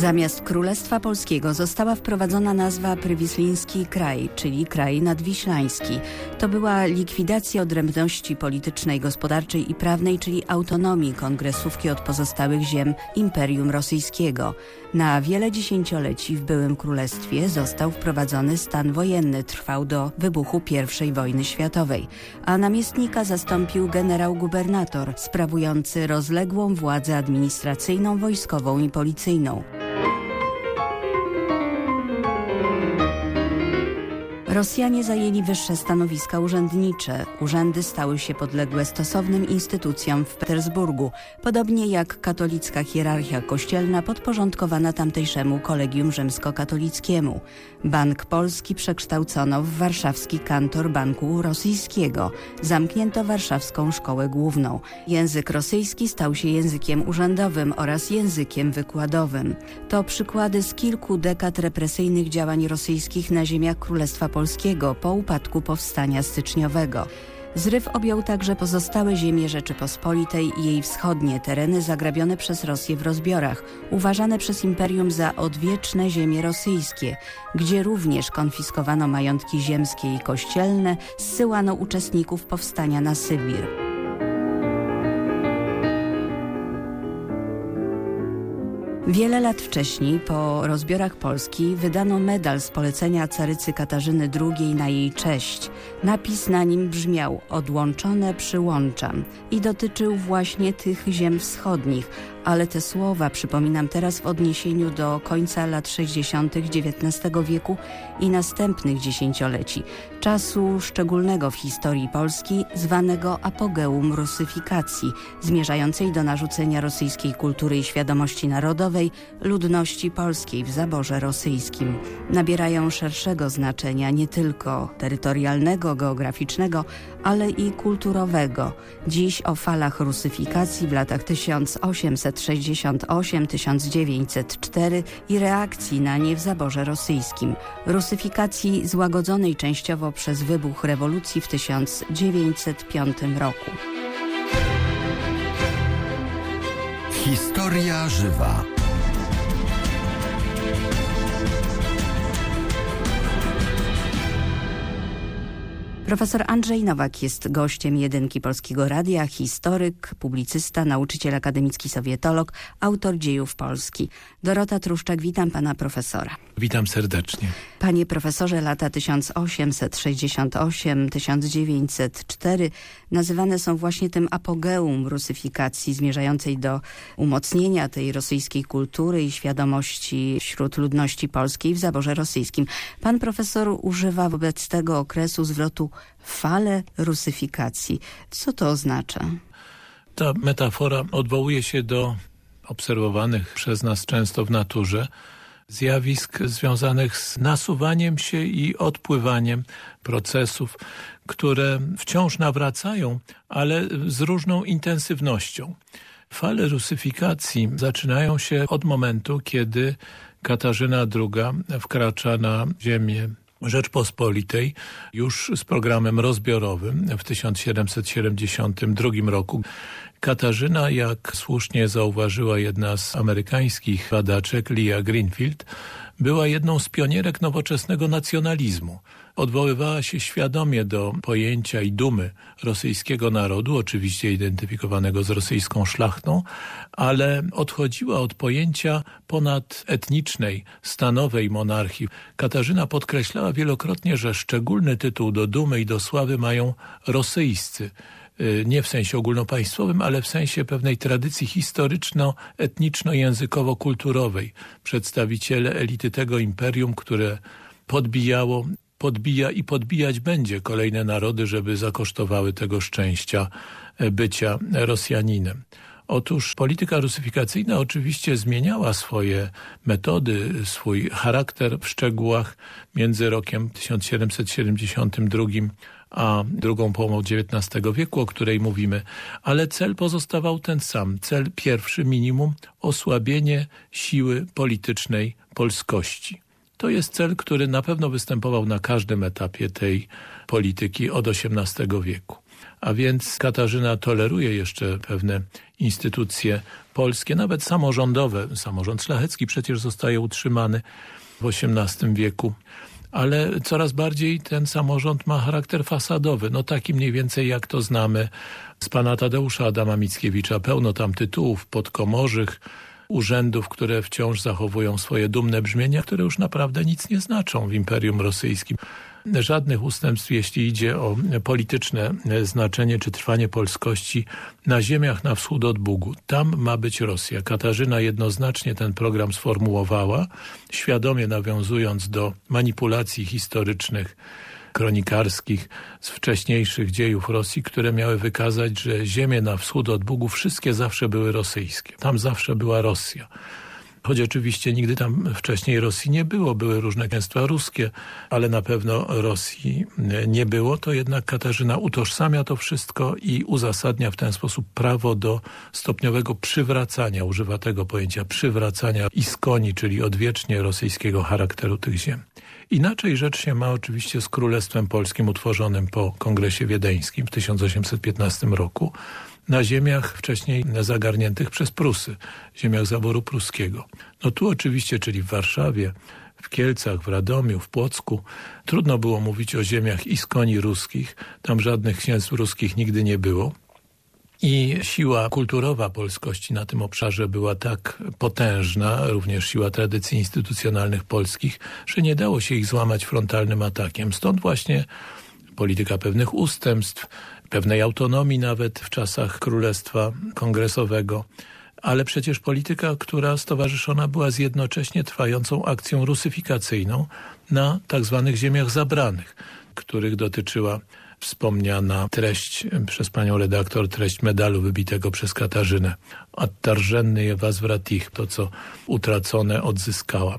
Zamiast Królestwa Polskiego została wprowadzona nazwa Prywisliński Kraj, czyli kraj nadwiślański. To była likwidacja odrębności politycznej, gospodarczej i prawnej, czyli autonomii kongresówki od pozostałych ziem Imperium Rosyjskiego. Na wiele dziesięcioleci w byłym królestwie został wprowadzony stan wojenny, trwał do wybuchu I wojny światowej, a namiestnika zastąpił generał-gubernator sprawujący rozległą władzę administracyjną, wojskową i policyjną. Rosjanie zajęli wyższe stanowiska urzędnicze. Urzędy stały się podległe stosownym instytucjom w Petersburgu, podobnie jak katolicka hierarchia kościelna podporządkowana tamtejszemu kolegium rzymskokatolickiemu. Bank Polski przekształcono w warszawski kantor Banku Rosyjskiego. Zamknięto warszawską szkołę główną. Język rosyjski stał się językiem urzędowym oraz językiem wykładowym. To przykłady z kilku dekad represyjnych działań rosyjskich na ziemiach Królestwa Polskiego po upadku powstania styczniowego. Zryw objął także pozostałe ziemie Rzeczypospolitej i jej wschodnie tereny zagrabione przez Rosję w rozbiorach, uważane przez imperium za odwieczne ziemie rosyjskie, gdzie również konfiskowano majątki ziemskie i kościelne, zsyłano uczestników powstania na Sybir. Wiele lat wcześniej, po rozbiorach Polski, wydano medal z polecenia carycy Katarzyny II na jej cześć. Napis na nim brzmiał Odłączone przyłączam i dotyczył właśnie tych ziem wschodnich, ale te słowa przypominam teraz w odniesieniu do końca lat 60. XIX wieku i następnych dziesięcioleci, czasu szczególnego w historii Polski, zwanego apogeum rusyfikacji, zmierzającej do narzucenia rosyjskiej kultury i świadomości narodowej ludności polskiej w zaborze rosyjskim. Nabierają szerszego znaczenia nie tylko terytorialnego, geograficznego, ale i kulturowego. Dziś o falach rusyfikacji w latach 1868-1904 i reakcji na nie w zaborze rosyjskim. Rusyfikacji złagodzonej częściowo przez wybuch rewolucji w 1905 roku. Historia żywa. Profesor Andrzej Nowak jest gościem jedynki Polskiego Radia, historyk, publicysta, nauczyciel akademicki, sowietolog, autor dziejów Polski. Dorota Truszczak, witam pana profesora. Witam serdecznie. Panie profesorze, lata 1868-1904 nazywane są właśnie tym apogeum rusyfikacji zmierzającej do umocnienia tej rosyjskiej kultury i świadomości wśród ludności polskiej w zaborze rosyjskim. Pan profesor używa wobec tego okresu zwrotu fale rusyfikacji. Co to oznacza? Ta metafora odwołuje się do obserwowanych przez nas często w naturze zjawisk związanych z nasuwaniem się i odpływaniem procesów, które wciąż nawracają, ale z różną intensywnością. Fale rusyfikacji zaczynają się od momentu, kiedy Katarzyna II wkracza na ziemię Rzeczpospolitej już z programem rozbiorowym w 1772 roku. Katarzyna, jak słusznie zauważyła jedna z amerykańskich badaczek, Leah Greenfield, była jedną z pionierek nowoczesnego nacjonalizmu. Odwoływała się świadomie do pojęcia i dumy rosyjskiego narodu, oczywiście identyfikowanego z rosyjską szlachtą, ale odchodziła od pojęcia ponadetnicznej, stanowej monarchii. Katarzyna podkreślała wielokrotnie, że szczególny tytuł do dumy i do sławy mają rosyjscy nie w sensie ogólnopaństwowym, ale w sensie pewnej tradycji historyczno-etniczno-językowo-kulturowej. Przedstawiciele elity tego imperium, które podbijało, podbija i podbijać będzie kolejne narody, żeby zakosztowały tego szczęścia e, bycia Rosjaninem. Otóż polityka rusyfikacyjna oczywiście zmieniała swoje metody, swój charakter w szczegółach między rokiem 1772 a drugą połową XIX wieku, o której mówimy, ale cel pozostawał ten sam. Cel pierwszy, minimum, osłabienie siły politycznej polskości. To jest cel, który na pewno występował na każdym etapie tej polityki od XVIII wieku. A więc Katarzyna toleruje jeszcze pewne instytucje polskie, nawet samorządowe. Samorząd szlachecki przecież zostaje utrzymany w XVIII wieku ale coraz bardziej ten samorząd ma charakter fasadowy, no taki mniej więcej jak to znamy z pana Tadeusza Adama Mickiewicza. Pełno tam tytułów podkomorzych, urzędów, które wciąż zachowują swoje dumne brzmienia, które już naprawdę nic nie znaczą w Imperium Rosyjskim żadnych ustępstw, jeśli idzie o polityczne znaczenie czy trwanie polskości na ziemiach na wschód od Bugu. Tam ma być Rosja. Katarzyna jednoznacznie ten program sformułowała, świadomie nawiązując do manipulacji historycznych kronikarskich z wcześniejszych dziejów Rosji, które miały wykazać, że ziemie na wschód od Bugu wszystkie zawsze były rosyjskie. Tam zawsze była Rosja choć oczywiście nigdy tam wcześniej Rosji nie było, były różne kęstwa ruskie, ale na pewno Rosji nie było, to jednak Katarzyna utożsamia to wszystko i uzasadnia w ten sposób prawo do stopniowego przywracania, używa tego pojęcia przywracania iskoni, czyli odwiecznie rosyjskiego charakteru tych ziem. Inaczej rzecz się ma oczywiście z Królestwem Polskim utworzonym po Kongresie Wiedeńskim w 1815 roku, na ziemiach wcześniej zagarniętych przez Prusy, ziemiach zaboru pruskiego. No tu oczywiście, czyli w Warszawie, w Kielcach, w Radomiu, w Płocku. Trudno było mówić o ziemiach iskoni ruskich. Tam żadnych księstw ruskich nigdy nie było. I siła kulturowa polskości na tym obszarze była tak potężna, również siła tradycji instytucjonalnych polskich, że nie dało się ich złamać frontalnym atakiem. Stąd właśnie polityka pewnych ustępstw, pewnej autonomii nawet w czasach Królestwa Kongresowego, ale przecież polityka, która stowarzyszona była z jednocześnie trwającą akcją rusyfikacyjną na tak zwanych ziemiach zabranych, których dotyczyła wspomniana treść przez panią redaktor, treść medalu wybitego przez Katarzynę. Attarzenny je was wratich, to co utracone odzyskałam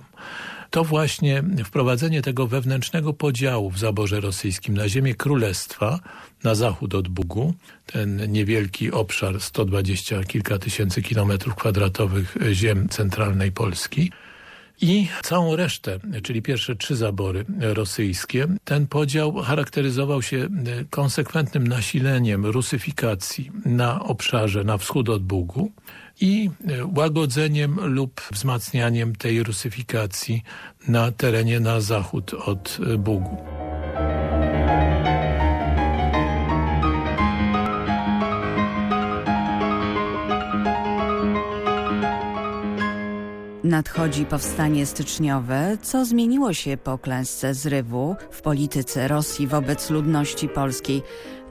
to właśnie wprowadzenie tego wewnętrznego podziału w zaborze rosyjskim na ziemię królestwa, na zachód od Bugu, ten niewielki obszar 120 kilka tysięcy kilometrów kwadratowych ziem centralnej Polski, i całą resztę, czyli pierwsze trzy zabory rosyjskie, ten podział charakteryzował się konsekwentnym nasileniem rusyfikacji na obszarze na wschód od Bugu, i e, łagodzeniem lub wzmacnianiem tej rusyfikacji na terenie na zachód od e, Bugu. Nadchodzi powstanie styczniowe, co zmieniło się po klęsce zrywu w polityce Rosji wobec ludności polskiej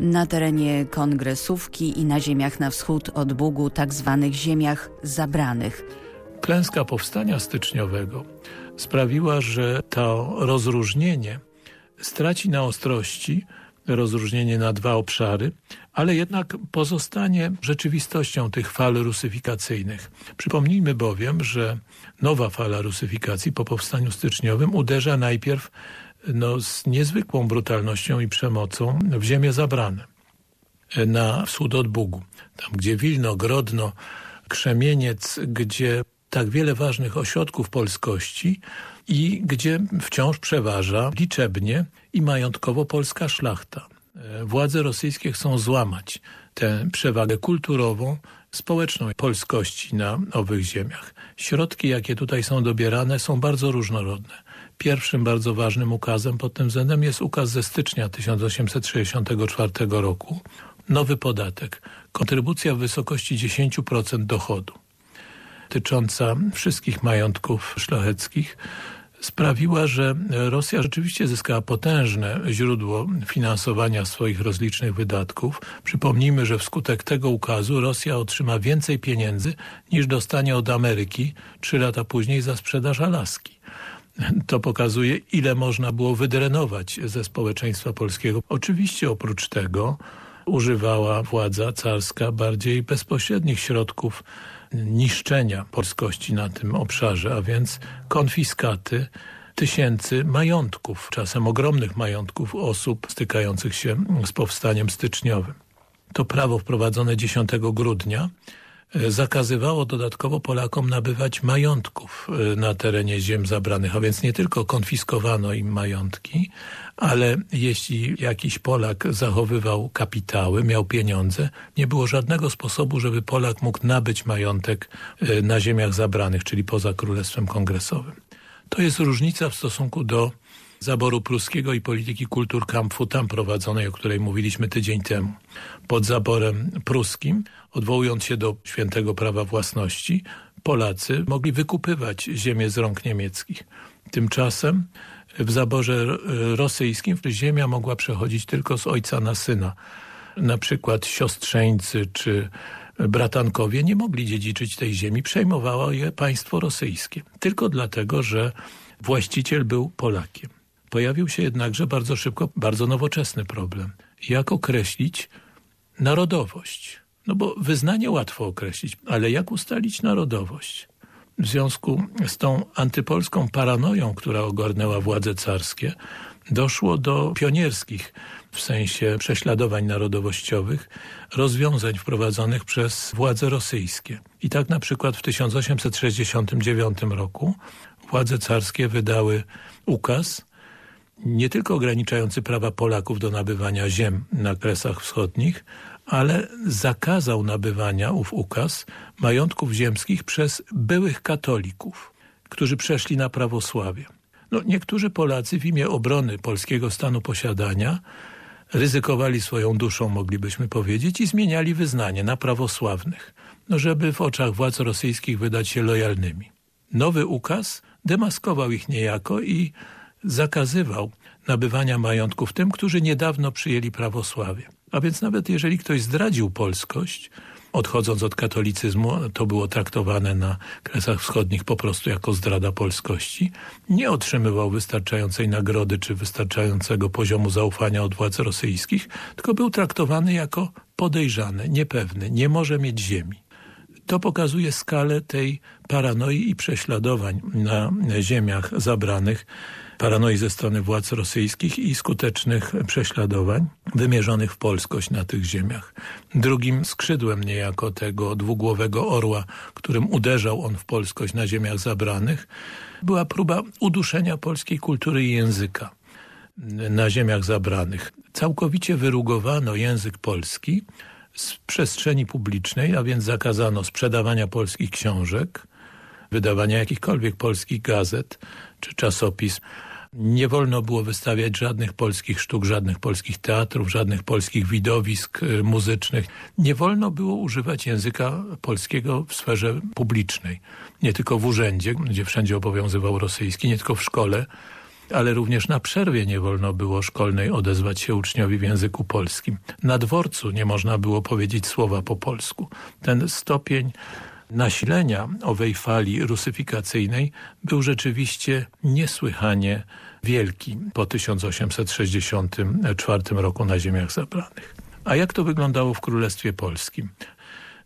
na terenie kongresówki i na ziemiach na wschód od Bugu, tak zwanych ziemiach zabranych. Klęska powstania styczniowego sprawiła, że to rozróżnienie straci na ostrości, rozróżnienie na dwa obszary, ale jednak pozostanie rzeczywistością tych fal rusyfikacyjnych. Przypomnijmy bowiem, że nowa fala rusyfikacji po powstaniu styczniowym uderza najpierw no, z niezwykłą brutalnością i przemocą w ziemię zabrane na wschód od Bugu. Tam, gdzie Wilno, Grodno, Krzemieniec, gdzie tak wiele ważnych ośrodków polskości i gdzie wciąż przeważa liczebnie i majątkowo polska szlachta. Władze rosyjskie chcą złamać tę przewagę kulturową, społeczną polskości na owych ziemiach. Środki, jakie tutaj są dobierane, są bardzo różnorodne. Pierwszym bardzo ważnym ukazem pod tym względem jest ukaz ze stycznia 1864 roku. Nowy podatek, kontrybucja w wysokości 10% dochodu, dotycząca wszystkich majątków szlacheckich, sprawiła, że Rosja rzeczywiście zyskała potężne źródło finansowania swoich rozlicznych wydatków. Przypomnijmy, że wskutek tego ukazu Rosja otrzyma więcej pieniędzy niż dostanie od Ameryki trzy lata później za sprzedaż Alaski. To pokazuje, ile można było wydrenować ze społeczeństwa polskiego. Oczywiście oprócz tego używała władza carska bardziej bezpośrednich środków niszczenia polskości na tym obszarze, a więc konfiskaty tysięcy majątków, czasem ogromnych majątków osób stykających się z powstaniem styczniowym. To prawo wprowadzone 10 grudnia zakazywało dodatkowo Polakom nabywać majątków e, na terenie ziem zabranych, a więc nie tylko konfiskowano im majątki, ale jeśli jakiś Polak zachowywał kapitały, miał pieniądze, nie było żadnego sposobu, żeby Polak mógł nabyć majątek e, na ziemiach zabranych, czyli poza Królestwem Kongresowym. To jest różnica w stosunku do zaboru pruskiego i polityki kultur Kampfu, tam prowadzonej, o której mówiliśmy tydzień temu. Pod zaborem pruskim, odwołując się do świętego prawa własności, Polacy mogli wykupywać ziemię z rąk niemieckich. Tymczasem w zaborze rosyjskim ziemia mogła przechodzić tylko z ojca na syna. Na przykład siostrzeńcy czy bratankowie nie mogli dziedziczyć tej ziemi, przejmowało je państwo rosyjskie. Tylko dlatego, że właściciel był Polakiem. Pojawił się jednakże bardzo szybko bardzo nowoczesny problem. Jak określić narodowość? No bo wyznanie łatwo określić, ale jak ustalić narodowość? W związku z tą antypolską paranoją, która ogarnęła władze carskie, doszło do pionierskich w sensie prześladowań narodowościowych, rozwiązań wprowadzonych przez władze rosyjskie. I tak na przykład w 1869 roku władze carskie wydały ukaz nie tylko ograniczający prawa Polaków do nabywania ziem na Kresach Wschodnich, ale zakazał nabywania ów ukaz majątków ziemskich przez byłych katolików, którzy przeszli na prawosławie. No, niektórzy Polacy w imię obrony polskiego stanu posiadania ryzykowali swoją duszą, moglibyśmy powiedzieć, i zmieniali wyznanie na prawosławnych, no, żeby w oczach władz rosyjskich wydać się lojalnymi. Nowy ukaz demaskował ich niejako i zakazywał nabywania majątków tym, którzy niedawno przyjęli prawosławie. A więc nawet jeżeli ktoś zdradził polskość, odchodząc od katolicyzmu, to było traktowane na Kresach Wschodnich po prostu jako zdrada polskości, nie otrzymywał wystarczającej nagrody czy wystarczającego poziomu zaufania od władz rosyjskich, tylko był traktowany jako podejrzany, niepewny, nie może mieć ziemi. To pokazuje skalę tej paranoi i prześladowań na ziemiach zabranych, paranoi ze strony władz rosyjskich i skutecznych prześladowań wymierzonych w polskość na tych ziemiach. Drugim skrzydłem niejako tego dwugłowego orła, którym uderzał on w polskość na ziemiach zabranych, była próba uduszenia polskiej kultury i języka na ziemiach zabranych. Całkowicie wyrugowano język polski z przestrzeni publicznej, a więc zakazano sprzedawania polskich książek, wydawania jakichkolwiek polskich gazet czy czasopism. Nie wolno było wystawiać żadnych polskich sztuk, żadnych polskich teatrów, żadnych polskich widowisk y, muzycznych. Nie wolno było używać języka polskiego w sferze publicznej. Nie tylko w urzędzie, gdzie wszędzie obowiązywał rosyjski, nie tylko w szkole, ale również na przerwie nie wolno było szkolnej odezwać się uczniowi w języku polskim. Na dworcu nie można było powiedzieć słowa po polsku. Ten stopień nasilenia owej fali rusyfikacyjnej był rzeczywiście niesłychanie wielki po 1864 roku na ziemiach zabranych. A jak to wyglądało w Królestwie Polskim?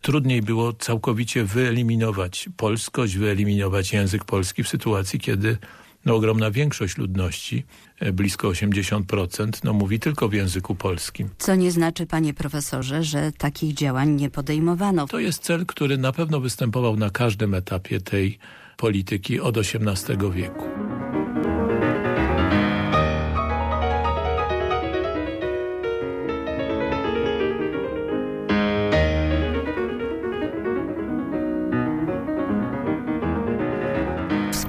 Trudniej było całkowicie wyeliminować polskość, wyeliminować język polski w sytuacji, kiedy no, ogromna większość ludności, e, blisko 80%, no, mówi tylko w języku polskim. Co nie znaczy, panie profesorze, że takich działań nie podejmowano. To jest cel, który na pewno występował na każdym etapie tej polityki od XVIII wieku.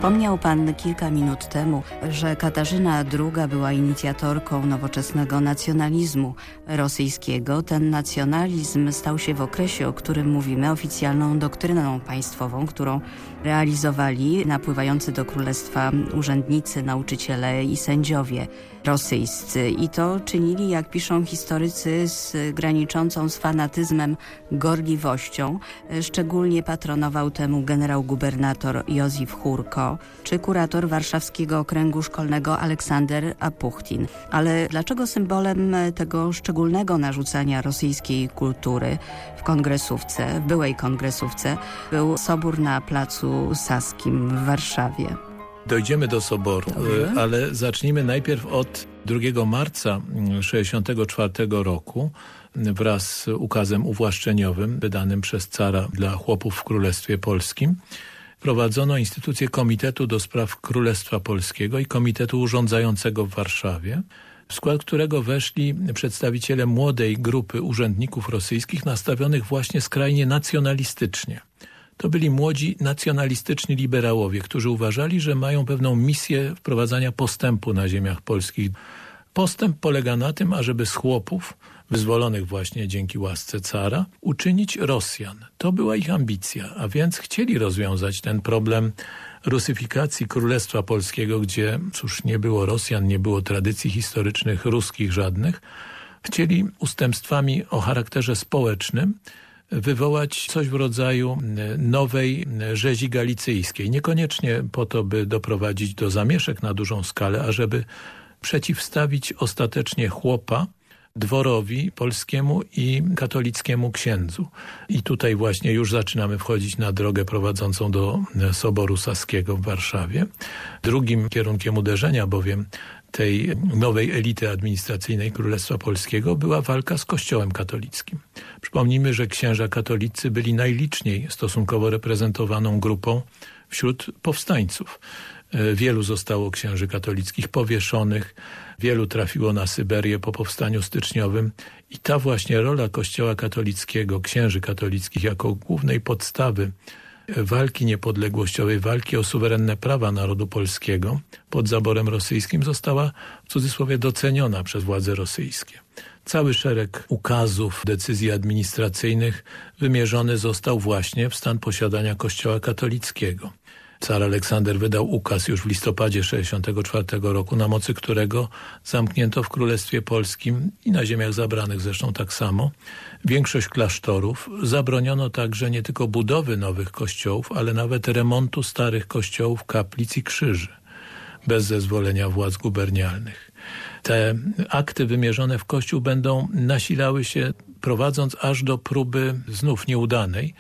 Wspomniał pan kilka minut temu, że Katarzyna II była inicjatorką nowoczesnego nacjonalizmu rosyjskiego. Ten nacjonalizm stał się w okresie, o którym mówimy, oficjalną doktryną państwową, którą realizowali napływający do królestwa urzędnicy, nauczyciele i sędziowie rosyjscy. I to czynili, jak piszą historycy, z graniczącą z fanatyzmem gorliwością. Szczególnie patronował temu generał-gubernator Józef Churko czy kurator Warszawskiego Okręgu Szkolnego Aleksander Apuchtin. Ale dlaczego symbolem tego szczególnego narzucania rosyjskiej kultury w kongresówce, w byłej kongresówce, był sobór na placu Saskim w Warszawie? Dojdziemy do soboru, Dobrze. ale zacznijmy najpierw od 2 marca 1964 roku wraz z ukazem uwłaszczeniowym wydanym przez cara dla chłopów w Królestwie Polskim prowadzono instytucję Komitetu do Spraw Królestwa Polskiego i Komitetu Urządzającego w Warszawie, w skład którego weszli przedstawiciele młodej grupy urzędników rosyjskich nastawionych właśnie skrajnie nacjonalistycznie. To byli młodzi nacjonalistyczni liberałowie, którzy uważali, że mają pewną misję wprowadzania postępu na ziemiach polskich. Postęp polega na tym, ażeby z chłopów, wyzwolonych właśnie dzięki łasce cara, uczynić Rosjan. To była ich ambicja, a więc chcieli rozwiązać ten problem rusyfikacji Królestwa Polskiego, gdzie cóż nie było Rosjan, nie było tradycji historycznych ruskich żadnych. Chcieli ustępstwami o charakterze społecznym wywołać coś w rodzaju nowej rzezi galicyjskiej. Niekoniecznie po to, by doprowadzić do zamieszek na dużą skalę, a żeby przeciwstawić ostatecznie chłopa dworowi polskiemu i katolickiemu księdzu. I tutaj właśnie już zaczynamy wchodzić na drogę prowadzącą do Soboru Saskiego w Warszawie. Drugim kierunkiem uderzenia bowiem tej nowej elity administracyjnej Królestwa Polskiego była walka z Kościołem katolickim. Przypomnijmy, że księża katolicy byli najliczniej stosunkowo reprezentowaną grupą wśród powstańców. E, wielu zostało księży katolickich powieszonych, wielu trafiło na Syberię po powstaniu styczniowym i ta właśnie rola kościoła katolickiego, księży katolickich jako głównej podstawy walki niepodległościowej, walki o suwerenne prawa narodu polskiego pod zaborem rosyjskim została w cudzysłowie doceniona przez władze rosyjskie. Cały szereg ukazów, decyzji administracyjnych wymierzony został właśnie w stan posiadania kościoła katolickiego. Car Aleksander wydał ukaz już w listopadzie 1964 roku, na mocy którego zamknięto w Królestwie Polskim i na ziemiach zabranych zresztą tak samo większość klasztorów. Zabroniono także nie tylko budowy nowych kościołów, ale nawet remontu starych kościołów, kaplic i krzyży bez zezwolenia władz gubernialnych. Te akty wymierzone w Kościół będą nasilały się prowadząc aż do próby znów nieudanej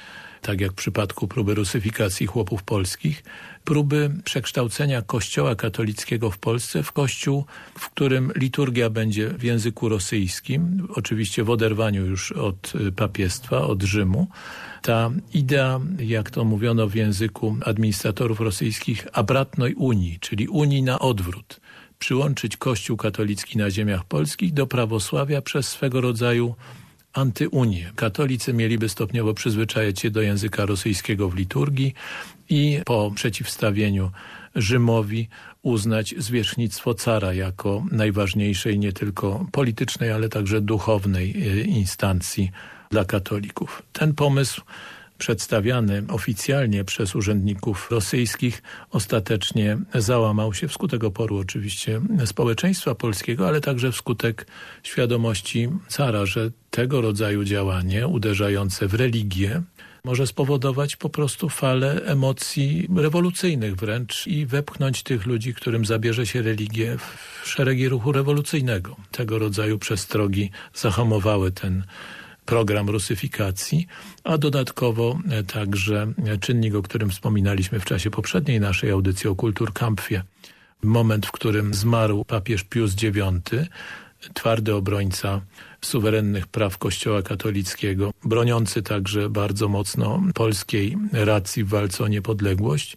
tak jak w przypadku próby rusyfikacji chłopów polskich, próby przekształcenia kościoła katolickiego w Polsce w kościół, w którym liturgia będzie w języku rosyjskim, oczywiście w oderwaniu już od y, papiestwa, od Rzymu. Ta idea, jak to mówiono w języku administratorów rosyjskich, abratnoj Unii, czyli Unii na odwrót przyłączyć Kościół katolicki na ziemiach polskich do prawosławia przez swego rodzaju antyunię. Katolicy mieliby stopniowo przyzwyczajać się do języka rosyjskiego w liturgii i po przeciwstawieniu Rzymowi uznać zwierzchnictwo cara jako najważniejszej nie tylko politycznej, ale także duchownej e, instancji dla katolików. Ten pomysł przedstawiany oficjalnie przez urzędników rosyjskich ostatecznie załamał się wskutek oporu oczywiście społeczeństwa polskiego, ale także wskutek świadomości cara, że tego rodzaju działanie uderzające w religię może spowodować po prostu falę emocji rewolucyjnych wręcz i wepchnąć tych ludzi, którym zabierze się religię w szeregi ruchu rewolucyjnego. Tego rodzaju przestrogi zahamowały ten program rusyfikacji, a dodatkowo e, także czynnik, o którym wspominaliśmy w czasie poprzedniej naszej audycji o Kulturkampfie. Moment, w którym zmarł papież Pius IX, twardy obrońca suwerennych praw Kościoła katolickiego, broniący także bardzo mocno polskiej racji w walce o niepodległość.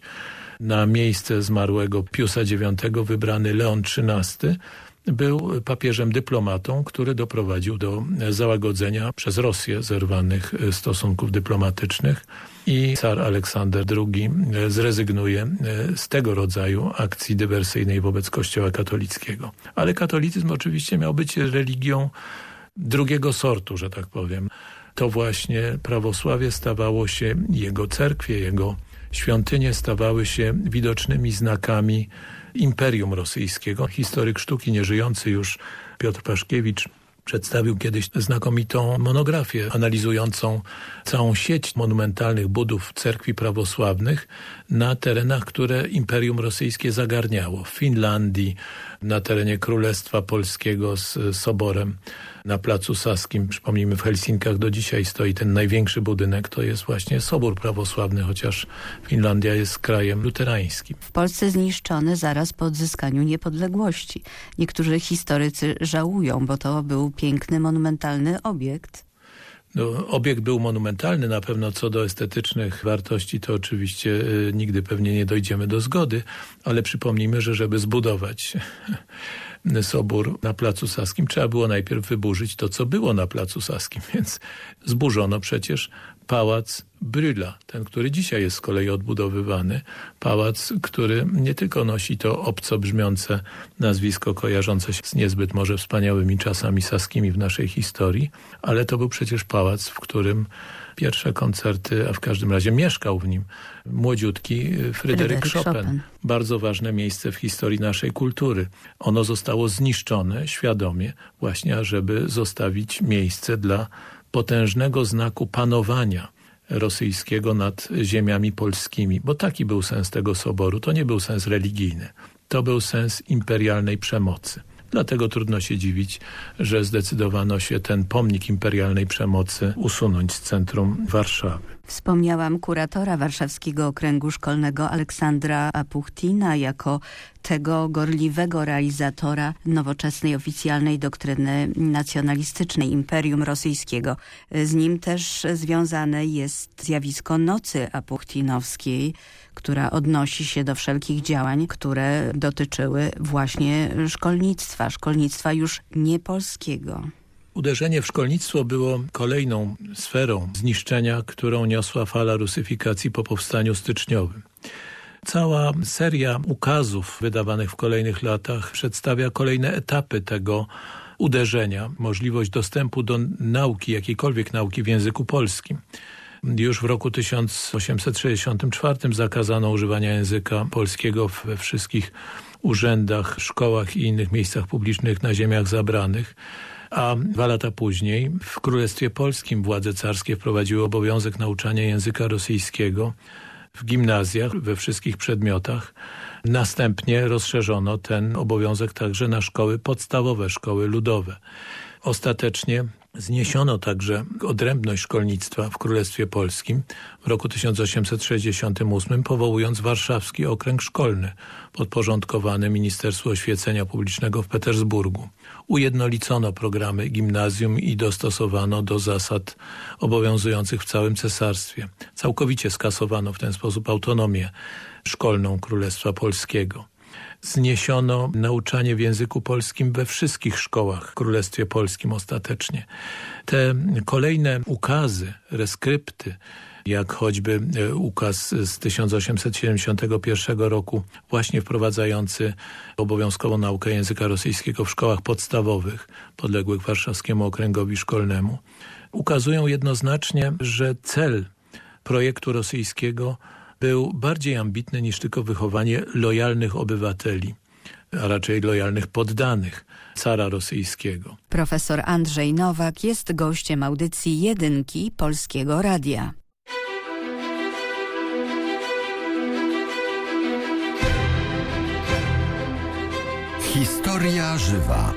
Na miejsce zmarłego Piusa IX wybrany Leon XIII, był papieżem dyplomatą, który doprowadził do załagodzenia przez Rosję zerwanych stosunków dyplomatycznych i car Aleksander II zrezygnuje z tego rodzaju akcji dywersyjnej wobec Kościoła katolickiego. Ale katolicyzm oczywiście miał być religią drugiego sortu, że tak powiem. To właśnie prawosławie stawało się, jego cerkwie, jego świątynie stawały się widocznymi znakami Imperium Rosyjskiego. Historyk sztuki, nieżyjący już Piotr Paszkiewicz przedstawił kiedyś znakomitą monografię analizującą całą sieć monumentalnych budów cerkwi prawosławnych na terenach, które Imperium Rosyjskie zagarniało. W Finlandii, na terenie Królestwa Polskiego z Soborem na Placu Saskim. Przypomnijmy, w Helsinkach do dzisiaj stoi ten największy budynek, to jest właśnie Sobór Prawosławny, chociaż Finlandia jest krajem luterańskim. W Polsce zniszczony zaraz po odzyskaniu niepodległości. Niektórzy historycy żałują, bo to był piękny, monumentalny obiekt. No, obiekt był monumentalny, na pewno co do estetycznych wartości to oczywiście y, nigdy pewnie nie dojdziemy do zgody, ale przypomnijmy, że żeby zbudować sobór na Placu Saskim trzeba było najpierw wyburzyć to, co było na Placu Saskim, więc zburzono przecież pałac Bryla, ten, który dzisiaj jest z kolei odbudowywany. Pałac, który nie tylko nosi to obco brzmiące nazwisko kojarzące się z niezbyt może wspaniałymi czasami saskimi w naszej historii, ale to był przecież pałac, w którym pierwsze koncerty, a w każdym razie mieszkał w nim młodziutki Fryderyk, Fryderyk Chopin. Chopin. Bardzo ważne miejsce w historii naszej kultury. Ono zostało zniszczone świadomie właśnie, żeby zostawić miejsce dla potężnego znaku panowania rosyjskiego nad ziemiami polskimi, bo taki był sens tego soboru. To nie był sens religijny, to był sens imperialnej przemocy. Dlatego trudno się dziwić, że zdecydowano się ten pomnik imperialnej przemocy usunąć z centrum Warszawy. Wspomniałam kuratora Warszawskiego Okręgu Szkolnego Aleksandra Apuchtina jako tego gorliwego realizatora nowoczesnej oficjalnej doktryny nacjonalistycznej Imperium Rosyjskiego. Z nim też związane jest zjawisko nocy apuchtinowskiej, która odnosi się do wszelkich działań, które dotyczyły właśnie szkolnictwa, szkolnictwa już niepolskiego. Uderzenie w szkolnictwo było kolejną sferą zniszczenia, którą niosła fala rusyfikacji po powstaniu styczniowym. Cała seria ukazów wydawanych w kolejnych latach przedstawia kolejne etapy tego uderzenia, możliwość dostępu do nauki, jakiejkolwiek nauki w języku polskim. Już w roku 1864 zakazano używania języka polskiego we wszystkich urzędach, szkołach i innych miejscach publicznych na ziemiach zabranych a dwa lata później w Królestwie Polskim władze carskie wprowadziły obowiązek nauczania języka rosyjskiego w gimnazjach, we wszystkich przedmiotach. Następnie rozszerzono ten obowiązek także na szkoły podstawowe, szkoły ludowe. Ostatecznie Zniesiono także odrębność szkolnictwa w Królestwie Polskim w roku 1868 powołując Warszawski Okręg Szkolny podporządkowany Ministerstwu Oświecenia Publicznego w Petersburgu. Ujednolicono programy gimnazjum i dostosowano do zasad obowiązujących w całym cesarstwie. Całkowicie skasowano w ten sposób autonomię szkolną Królestwa Polskiego zniesiono nauczanie w języku polskim we wszystkich szkołach w Królestwie Polskim ostatecznie. Te kolejne ukazy, reskrypty, jak choćby e, ukaz z 1871 roku właśnie wprowadzający obowiązkową naukę języka rosyjskiego w szkołach podstawowych podległych warszawskiemu okręgowi szkolnemu, ukazują jednoznacznie, że cel projektu rosyjskiego był bardziej ambitny niż tylko wychowanie lojalnych obywateli, a raczej lojalnych poddanych cara rosyjskiego. Profesor Andrzej Nowak jest gościem audycji Jedynki Polskiego Radia. Historia żywa.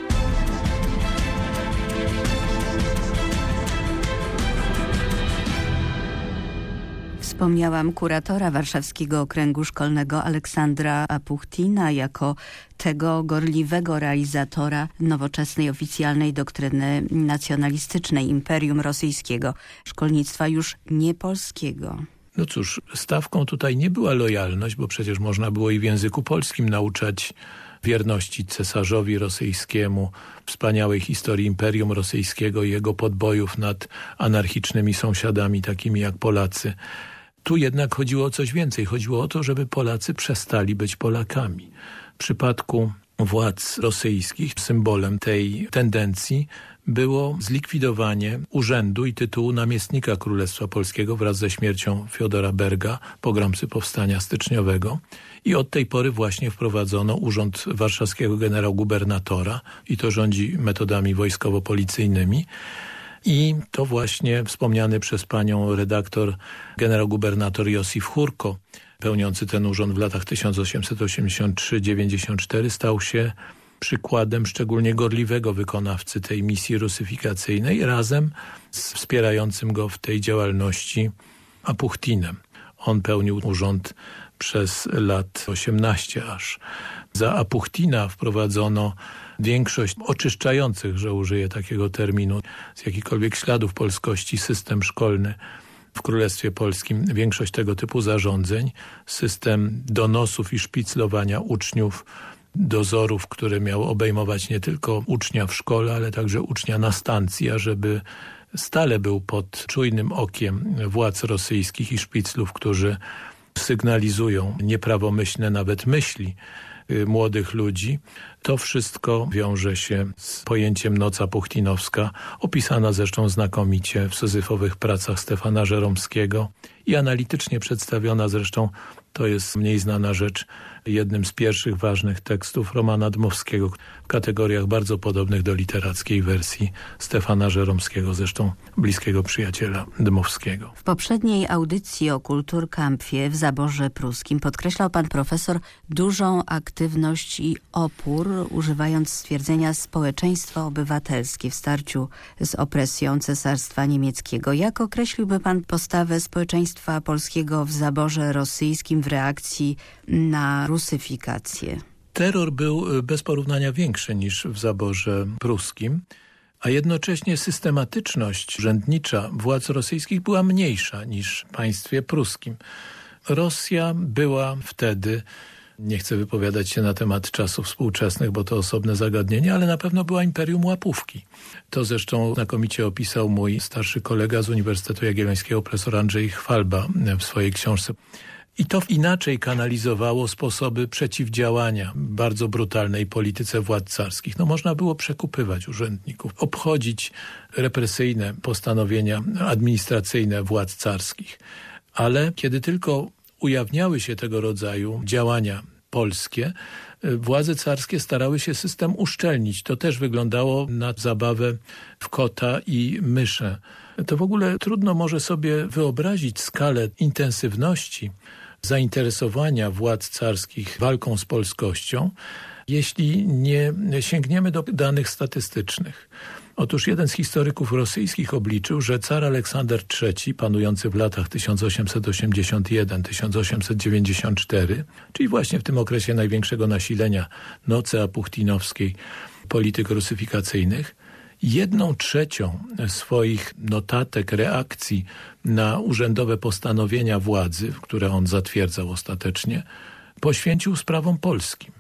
Wspomniałam kuratora Warszawskiego Okręgu Szkolnego Aleksandra Apuchtina jako tego gorliwego realizatora nowoczesnej oficjalnej doktryny nacjonalistycznej Imperium Rosyjskiego, szkolnictwa już niepolskiego. No cóż, stawką tutaj nie była lojalność, bo przecież można było i w języku polskim nauczać wierności cesarzowi rosyjskiemu, wspaniałej historii Imperium Rosyjskiego i jego podbojów nad anarchicznymi sąsiadami takimi jak Polacy. Tu jednak chodziło o coś więcej. Chodziło o to, żeby Polacy przestali być Polakami. W przypadku władz rosyjskich symbolem tej tendencji było zlikwidowanie urzędu i tytułu namiestnika Królestwa Polskiego wraz ze śmiercią Fiodora Berga, pogromcy powstania styczniowego. I od tej pory właśnie wprowadzono urząd warszawskiego generał-gubernatora i to rządzi metodami wojskowo-policyjnymi. I to właśnie wspomniany przez panią redaktor generał-gubernator Josif Hurko, pełniący ten urząd w latach 1883-94 stał się przykładem szczególnie gorliwego wykonawcy tej misji rusyfikacyjnej razem z wspierającym go w tej działalności Apuchtinem. On pełnił urząd przez lat 18 aż. Za Apuchtina wprowadzono większość oczyszczających, że użyję takiego terminu, z jakichkolwiek śladów polskości system szkolny w Królestwie Polskim większość tego typu zarządzeń, system donosów i szpiclowania uczniów, dozorów, które miał obejmować nie tylko ucznia w szkole, ale także ucznia na stacji, ażeby stale był pod czujnym okiem władz rosyjskich i szpiclów, którzy sygnalizują nieprawomyślne nawet myśli młodych ludzi. To wszystko wiąże się z pojęciem Noca Puchtinowska, opisana zresztą znakomicie w syzyfowych pracach Stefana Żeromskiego i analitycznie przedstawiona zresztą, to jest mniej znana rzecz, jednym z pierwszych ważnych tekstów Romana Dmowskiego w kategoriach bardzo podobnych do literackiej wersji Stefana Żeromskiego, zresztą bliskiego przyjaciela Dmowskiego. W poprzedniej audycji o Kulturkampfie w zaborze pruskim podkreślał pan profesor dużą aktywność i opór, używając stwierdzenia społeczeństwo obywatelskie w starciu z opresją cesarstwa niemieckiego. Jak określiłby pan postawę społeczeństwa polskiego w zaborze rosyjskim w reakcji na rusyfikację. Terror był y, bez porównania większy niż w zaborze pruskim, a jednocześnie systematyczność urzędnicza władz rosyjskich była mniejsza niż w państwie pruskim. Rosja była wtedy nie chcę wypowiadać się na temat czasów współczesnych, bo to osobne zagadnienie, ale na pewno była imperium łapówki. To zresztą znakomicie opisał mój starszy kolega z Uniwersytetu Jagiellońskiego, profesor Andrzej Chwalba w swojej książce. I to inaczej kanalizowało sposoby przeciwdziałania bardzo brutalnej polityce władz carskich. No można było przekupywać urzędników, obchodzić represyjne postanowienia administracyjne władz carskich. Ale kiedy tylko ujawniały się tego rodzaju działania polskie, władze carskie starały się system uszczelnić. To też wyglądało na zabawę w kota i myszę. To w ogóle trudno może sobie wyobrazić skalę intensywności zainteresowania władz carskich walką z polskością, jeśli nie sięgniemy do danych statystycznych. Otóż jeden z historyków rosyjskich obliczył, że car Aleksander III, panujący w latach 1881-1894, czyli właśnie w tym okresie największego nasilenia nocy apuchtinowskiej polityk rusyfikacyjnych, jedną trzecią swoich notatek, reakcji na urzędowe postanowienia władzy, które on zatwierdzał ostatecznie, poświęcił sprawom polskim.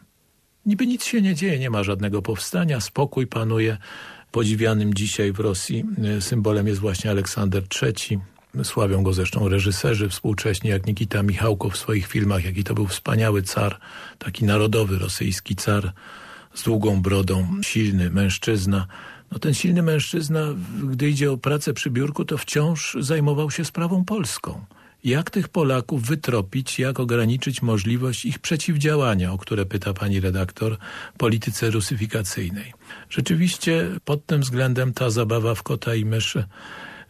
Niby nic się nie dzieje, nie ma żadnego powstania, spokój panuje. Podziwianym dzisiaj w Rosji e, symbolem jest właśnie Aleksander III. Sławią go zresztą reżyserzy współcześni, jak Nikita Michałko w swoich filmach, jaki to był wspaniały car, taki narodowy rosyjski car z długą brodą, silny mężczyzna, no ten silny mężczyzna, gdy idzie o pracę przy biurku, to wciąż zajmował się sprawą polską. Jak tych Polaków wytropić, jak ograniczyć możliwość ich przeciwdziałania, o które pyta pani redaktor, polityce rusyfikacyjnej. Rzeczywiście pod tym względem ta zabawa w kota i myszy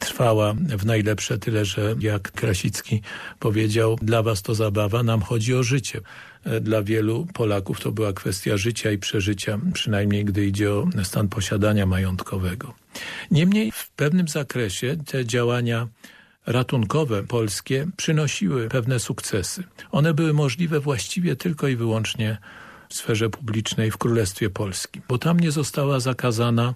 trwała w najlepsze, tyle że jak Krasicki powiedział, dla was to zabawa, nam chodzi o życie. E, dla wielu Polaków to była kwestia życia i przeżycia, przynajmniej gdy idzie o stan posiadania majątkowego. Niemniej w pewnym zakresie te działania ratunkowe polskie przynosiły pewne sukcesy. One były możliwe właściwie tylko i wyłącznie w sferze publicznej w Królestwie Polskim, bo tam nie została zakazana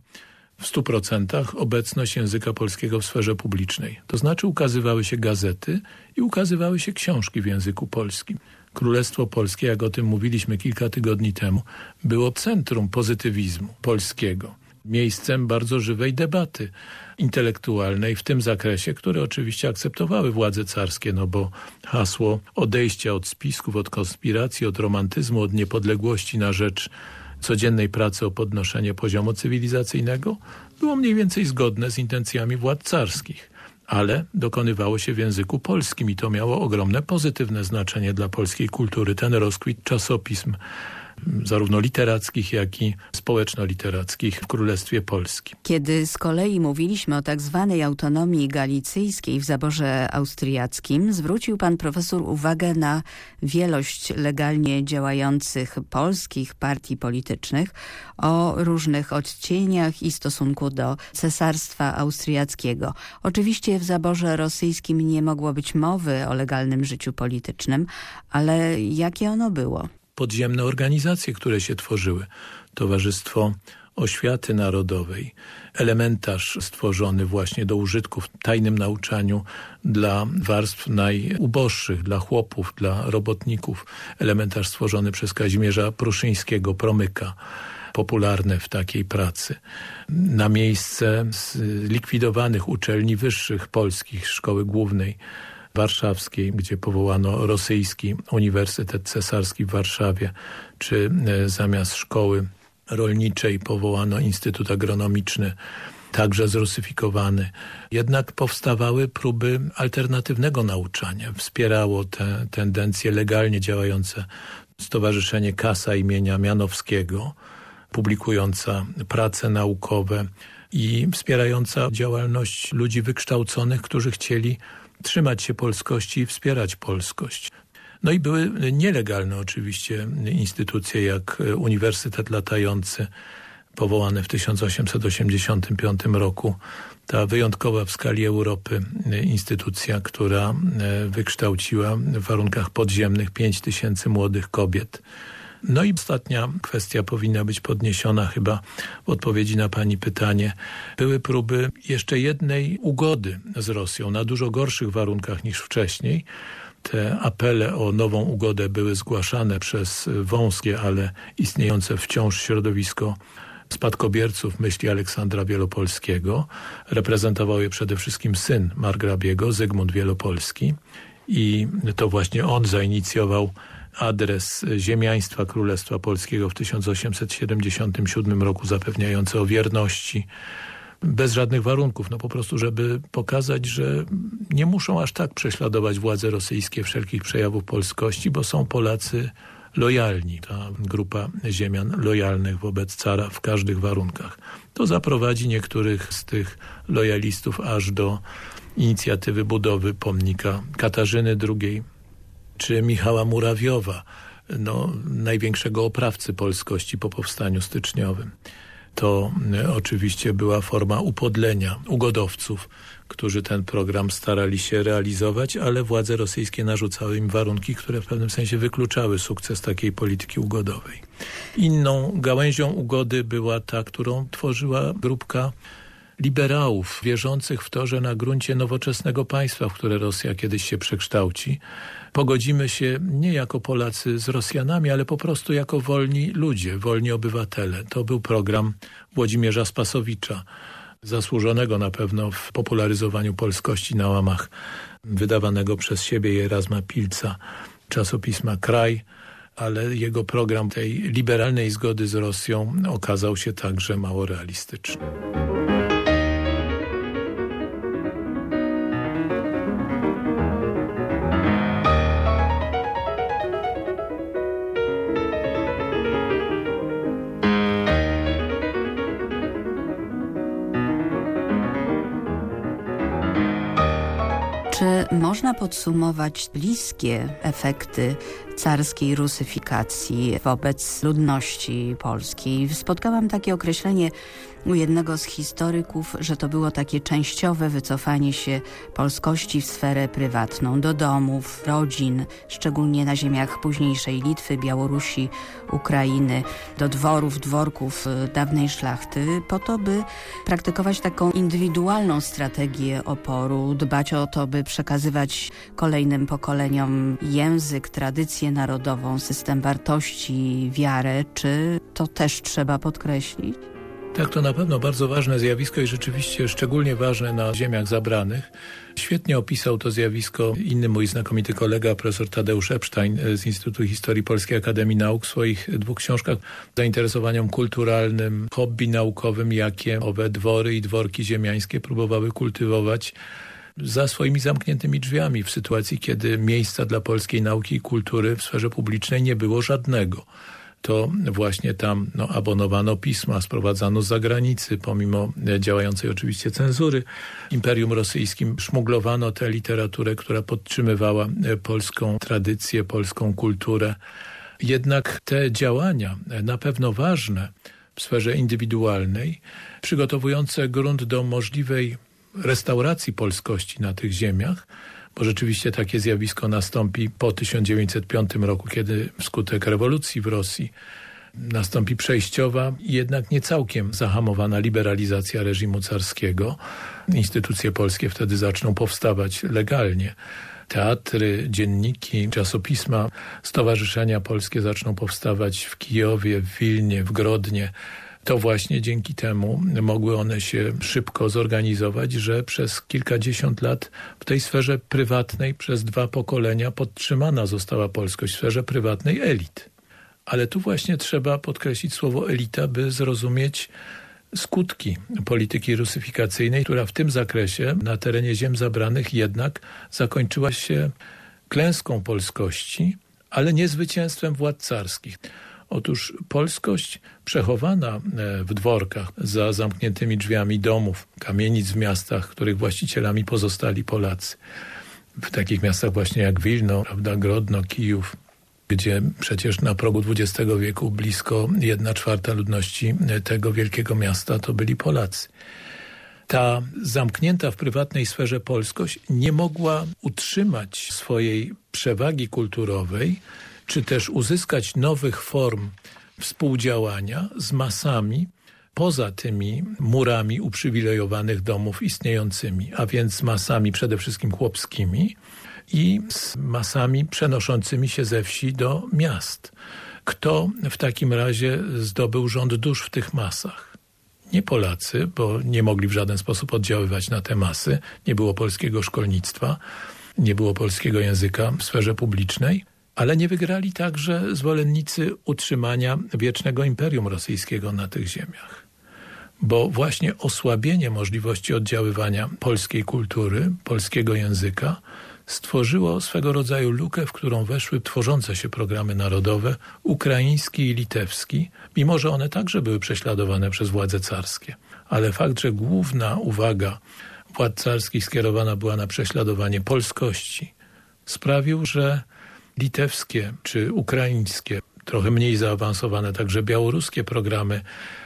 w stu procentach obecność języka polskiego w sferze publicznej. To znaczy ukazywały się gazety i ukazywały się książki w języku polskim. Królestwo Polskie, jak o tym mówiliśmy kilka tygodni temu, było centrum pozytywizmu polskiego. Miejscem bardzo żywej debaty intelektualnej w tym zakresie, które oczywiście akceptowały władze carskie, no bo hasło odejścia od spisków, od konspiracji, od romantyzmu, od niepodległości na rzecz codziennej pracy o podnoszenie poziomu cywilizacyjnego było mniej więcej zgodne z intencjami władz carskich ale dokonywało się w języku polskim i to miało ogromne pozytywne znaczenie dla polskiej kultury. Ten rozkwit czasopism zarówno literackich, jak i społeczno-literackich w Królestwie Polskim. Kiedy z kolei mówiliśmy o tak zwanej autonomii galicyjskiej w zaborze austriackim, zwrócił pan profesor uwagę na wielość legalnie działających polskich partii politycznych o różnych odcieniach i stosunku do cesarstwa austriackiego. Oczywiście w zaborze rosyjskim nie mogło być mowy o legalnym życiu politycznym, ale jakie ono było? Podziemne organizacje, które się tworzyły. Towarzystwo Oświaty Narodowej, elementarz stworzony właśnie do użytku w tajnym nauczaniu dla warstw najuboższych, dla chłopów, dla robotników, elementarz stworzony przez Kazimierza Pruszyńskiego, Promyka, popularne w takiej pracy. Na miejsce zlikwidowanych uczelni wyższych polskich, szkoły głównej, warszawskiej, gdzie powołano rosyjski Uniwersytet Cesarski w Warszawie, czy e, zamiast szkoły rolniczej powołano Instytut Agronomiczny, także zrusyfikowany. Jednak powstawały próby alternatywnego nauczania. Wspierało te tendencje legalnie działające Stowarzyszenie Kasa imienia Mianowskiego, publikująca prace naukowe i wspierająca działalność ludzi wykształconych, którzy chcieli trzymać się polskości i wspierać polskość. No i były nielegalne oczywiście instytucje jak Uniwersytet Latający, powołany w 1885 roku. Ta wyjątkowa w skali Europy instytucja, która wykształciła w warunkach podziemnych 5 tysięcy młodych kobiet. No i ostatnia kwestia powinna być podniesiona chyba w odpowiedzi na pani pytanie. Były próby jeszcze jednej ugody z Rosją na dużo gorszych warunkach niż wcześniej. Te apele o nową ugodę były zgłaszane przez wąskie, ale istniejące wciąż środowisko spadkobierców myśli Aleksandra Wielopolskiego. Reprezentował je przede wszystkim syn margrabiego, Zygmunt Wielopolski i to właśnie on zainicjował adres ziemiaństwa Królestwa Polskiego w 1877 roku zapewniający o wierności. Bez żadnych warunków, no po prostu, żeby pokazać, że nie muszą aż tak prześladować władze rosyjskie wszelkich przejawów polskości, bo są Polacy lojalni, ta grupa ziemian lojalnych wobec cara w każdych warunkach. To zaprowadzi niektórych z tych lojalistów aż do inicjatywy budowy pomnika Katarzyny II czy Michała Murawiowa, no, największego oprawcy polskości po powstaniu styczniowym. To e, oczywiście była forma upodlenia ugodowców, którzy ten program starali się realizować, ale władze rosyjskie narzucały im warunki, które w pewnym sensie wykluczały sukces takiej polityki ugodowej. Inną gałęzią ugody była ta, którą tworzyła grupka liberałów wierzących w to, że na gruncie nowoczesnego państwa, w które Rosja kiedyś się przekształci, pogodzimy się nie jako Polacy z Rosjanami, ale po prostu jako wolni ludzie, wolni obywatele. To był program Włodzimierza Spasowicza, zasłużonego na pewno w popularyzowaniu polskości na łamach wydawanego przez siebie Jerazma Pilca czasopisma Kraj, ale jego program tej liberalnej zgody z Rosją okazał się także mało realistyczny. Podsumować bliskie efekty carskiej rusyfikacji wobec ludności polskiej. Spotkałam takie określenie u jednego z historyków, że to było takie częściowe wycofanie się polskości w sferę prywatną, do domów, rodzin, szczególnie na ziemiach późniejszej Litwy, Białorusi, Ukrainy, do dworów, dworków y, dawnej szlachty, po to, by praktykować taką indywidualną strategię oporu, dbać o to, by przekazywać kolejnym pokoleniom język, tradycję narodową, system wartości, wiarę. Czy to też trzeba podkreślić? Tak, to na pewno bardzo ważne zjawisko i rzeczywiście szczególnie ważne na ziemiach zabranych. Świetnie opisał to zjawisko inny mój znakomity kolega, profesor Tadeusz Epstein z Instytutu Historii Polskiej Akademii Nauk w swoich dwóch książkach zainteresowaniom kulturalnym, hobby naukowym, jakie owe dwory i dworki ziemiańskie próbowały kultywować za swoimi zamkniętymi drzwiami w sytuacji, kiedy miejsca dla polskiej nauki i kultury w sferze publicznej nie było żadnego to właśnie tam no, abonowano pisma, sprowadzano z zagranicy, pomimo działającej oczywiście cenzury. Imperium Rosyjskim szmuglowano tę literaturę, która podtrzymywała polską tradycję, polską kulturę. Jednak te działania, na pewno ważne w sferze indywidualnej, przygotowujące grunt do możliwej restauracji polskości na tych ziemiach, bo rzeczywiście takie zjawisko nastąpi po 1905 roku, kiedy wskutek rewolucji w Rosji nastąpi przejściowa jednak nie całkiem zahamowana liberalizacja reżimu carskiego. Instytucje polskie wtedy zaczną powstawać legalnie. Teatry, dzienniki, czasopisma, stowarzyszenia polskie zaczną powstawać w Kijowie, w Wilnie, w Grodnie to właśnie dzięki temu mogły one się szybko zorganizować, że przez kilkadziesiąt lat w tej sferze prywatnej przez dwa pokolenia podtrzymana została polskość w sferze prywatnej elit. Ale tu właśnie trzeba podkreślić słowo elita, by zrozumieć skutki polityki rusyfikacyjnej, która w tym zakresie na terenie ziem zabranych jednak zakończyła się klęską polskości, ale nie zwycięstwem władz carskich. Otóż polskość przechowana e, w dworkach za zamkniętymi drzwiami domów, kamienic w miastach, których właścicielami pozostali Polacy. W takich miastach właśnie jak Wilno, prawda, Grodno, Kijów, gdzie przecież na progu XX wieku blisko jedna czwarta ludności e, tego wielkiego miasta to byli Polacy. Ta zamknięta w prywatnej sferze polskość nie mogła utrzymać swojej przewagi kulturowej, czy też uzyskać nowych form współdziałania z masami poza tymi murami uprzywilejowanych domów istniejącymi, a więc masami przede wszystkim chłopskimi i z masami przenoszącymi się ze wsi do miast. Kto w takim razie zdobył rząd dusz w tych masach? Nie Polacy, bo nie mogli w żaden sposób oddziaływać na te masy, nie było polskiego szkolnictwa, nie było polskiego języka w sferze publicznej, ale nie wygrali także zwolennicy utrzymania wiecznego imperium rosyjskiego na tych ziemiach. Bo właśnie osłabienie możliwości oddziaływania polskiej kultury, polskiego języka stworzyło swego rodzaju lukę, w którą weszły tworzące się programy narodowe, ukraiński i litewski, mimo że one także były prześladowane przez władze carskie. Ale fakt, że główna uwaga władz carskich skierowana była na prześladowanie polskości, sprawił, że litewskie czy ukraińskie, trochę mniej zaawansowane, także białoruskie programy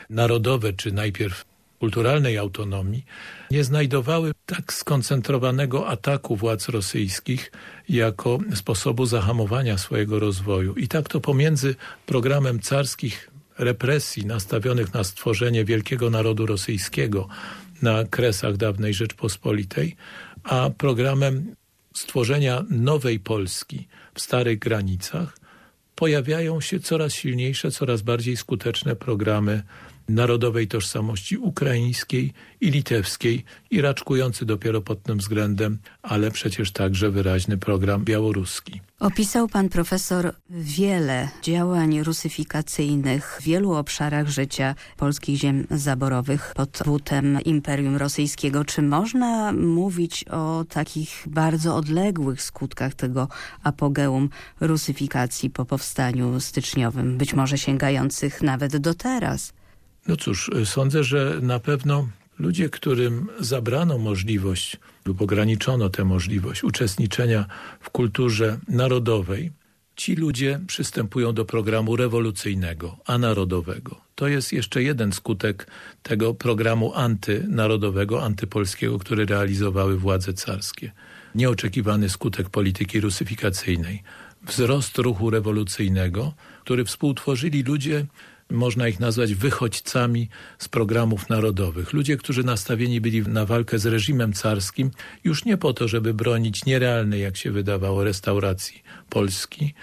narodowe, czy najpierw kulturalnej autonomii, nie znajdowały tak skoncentrowanego ataku władz rosyjskich jako sposobu zahamowania swojego rozwoju. I tak to pomiędzy programem carskich represji nastawionych na stworzenie wielkiego narodu rosyjskiego na kresach dawnej Rzeczpospolitej, a programem stworzenia nowej Polski starych granicach pojawiają się coraz silniejsze, coraz bardziej skuteczne programy narodowej tożsamości ukraińskiej i litewskiej i raczkujący dopiero pod tym względem, ale przecież także wyraźny program białoruski. Opisał pan profesor wiele działań rusyfikacyjnych w wielu obszarach życia polskich ziem zaborowych pod butem Imperium Rosyjskiego. Czy można mówić o takich bardzo odległych skutkach tego apogeum rusyfikacji po powstaniu styczniowym, być może sięgających nawet do teraz? No cóż, sądzę, że na pewno ludzie, którym zabrano możliwość lub ograniczono tę możliwość uczestniczenia w kulturze narodowej, ci ludzie przystępują do programu rewolucyjnego, anarodowego. To jest jeszcze jeden skutek tego programu antynarodowego, antypolskiego, który realizowały władze carskie. Nieoczekiwany skutek polityki rusyfikacyjnej. Wzrost ruchu rewolucyjnego, który współtworzyli ludzie można ich nazwać wychodźcami z programów narodowych. Ludzie, którzy nastawieni byli na walkę z reżimem carskim, już nie po to, żeby bronić nierealnej, jak się wydawało, restauracji Polski,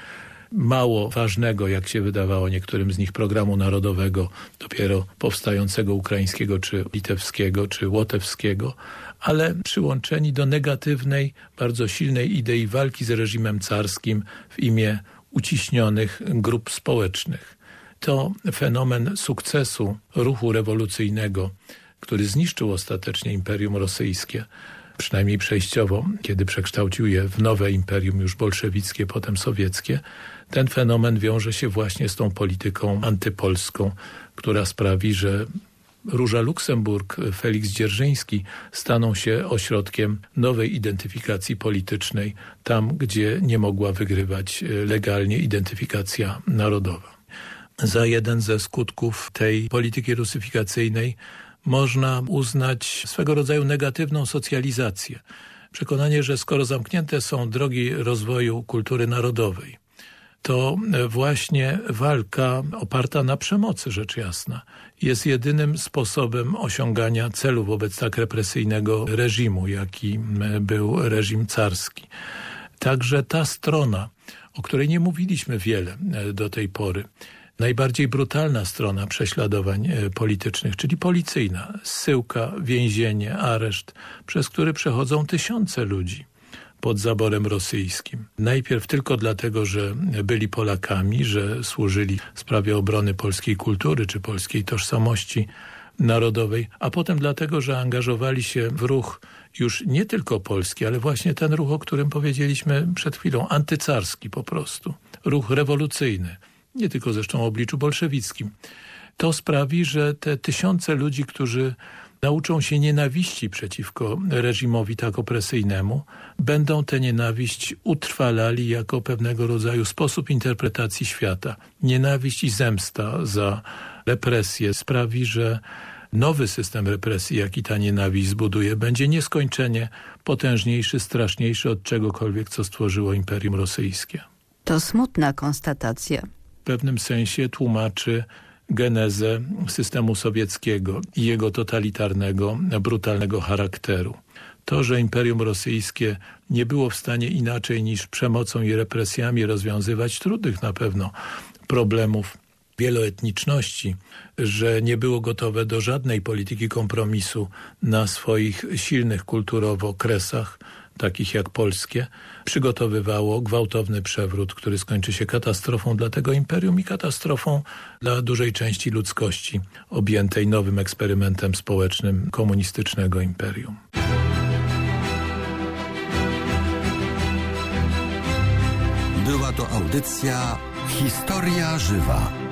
mało ważnego, jak się wydawało niektórym z nich, programu narodowego, dopiero powstającego ukraińskiego, czy litewskiego, czy łotewskiego, ale przyłączeni do negatywnej, bardzo silnej idei walki z reżimem carskim w imię uciśnionych grup społecznych. To fenomen sukcesu ruchu rewolucyjnego, który zniszczył ostatecznie Imperium Rosyjskie, przynajmniej przejściowo, kiedy przekształcił je w nowe imperium już bolszewickie, potem sowieckie, ten fenomen wiąże się właśnie z tą polityką antypolską, która sprawi, że Róża Luksemburg, Felix Dzierżyński staną się ośrodkiem nowej identyfikacji politycznej, tam gdzie nie mogła wygrywać legalnie identyfikacja narodowa. Za jeden ze skutków tej polityki rusyfikacyjnej można uznać swego rodzaju negatywną socjalizację. Przekonanie, że skoro zamknięte są drogi rozwoju kultury narodowej, to właśnie walka oparta na przemocy, rzecz jasna, jest jedynym sposobem osiągania celu wobec tak represyjnego reżimu, jaki był reżim carski. Także ta strona, o której nie mówiliśmy wiele do tej pory, najbardziej brutalna strona prześladowań e, politycznych, czyli policyjna, zsyłka, więzienie, areszt, przez który przechodzą tysiące ludzi pod zaborem rosyjskim. Najpierw tylko dlatego, że byli Polakami, że służyli w sprawie obrony polskiej kultury czy polskiej tożsamości narodowej, a potem dlatego, że angażowali się w ruch już nie tylko polski, ale właśnie ten ruch, o którym powiedzieliśmy przed chwilą, antycarski po prostu, ruch rewolucyjny, nie tylko zresztą o obliczu bolszewickim. To sprawi, że te tysiące ludzi, którzy nauczą się nienawiści przeciwko reżimowi tak opresyjnemu, będą tę nienawiść utrwalali jako pewnego rodzaju sposób interpretacji świata. Nienawiść i zemsta za represję sprawi, że nowy system represji, jaki ta nienawiść zbuduje, będzie nieskończenie potężniejszy, straszniejszy od czegokolwiek, co stworzyło Imperium Rosyjskie. To smutna konstatacja pewnym sensie tłumaczy genezę systemu sowieckiego i jego totalitarnego, brutalnego charakteru. To, że Imperium Rosyjskie nie było w stanie inaczej niż przemocą i represjami rozwiązywać trudnych na pewno problemów wieloetniczności, że nie było gotowe do żadnej polityki kompromisu na swoich silnych kulturowo kresach, takich jak polskie, przygotowywało gwałtowny przewrót, który skończy się katastrofą dla tego imperium i katastrofą dla dużej części ludzkości objętej nowym eksperymentem społecznym komunistycznego imperium. Była to audycja Historia Żywa.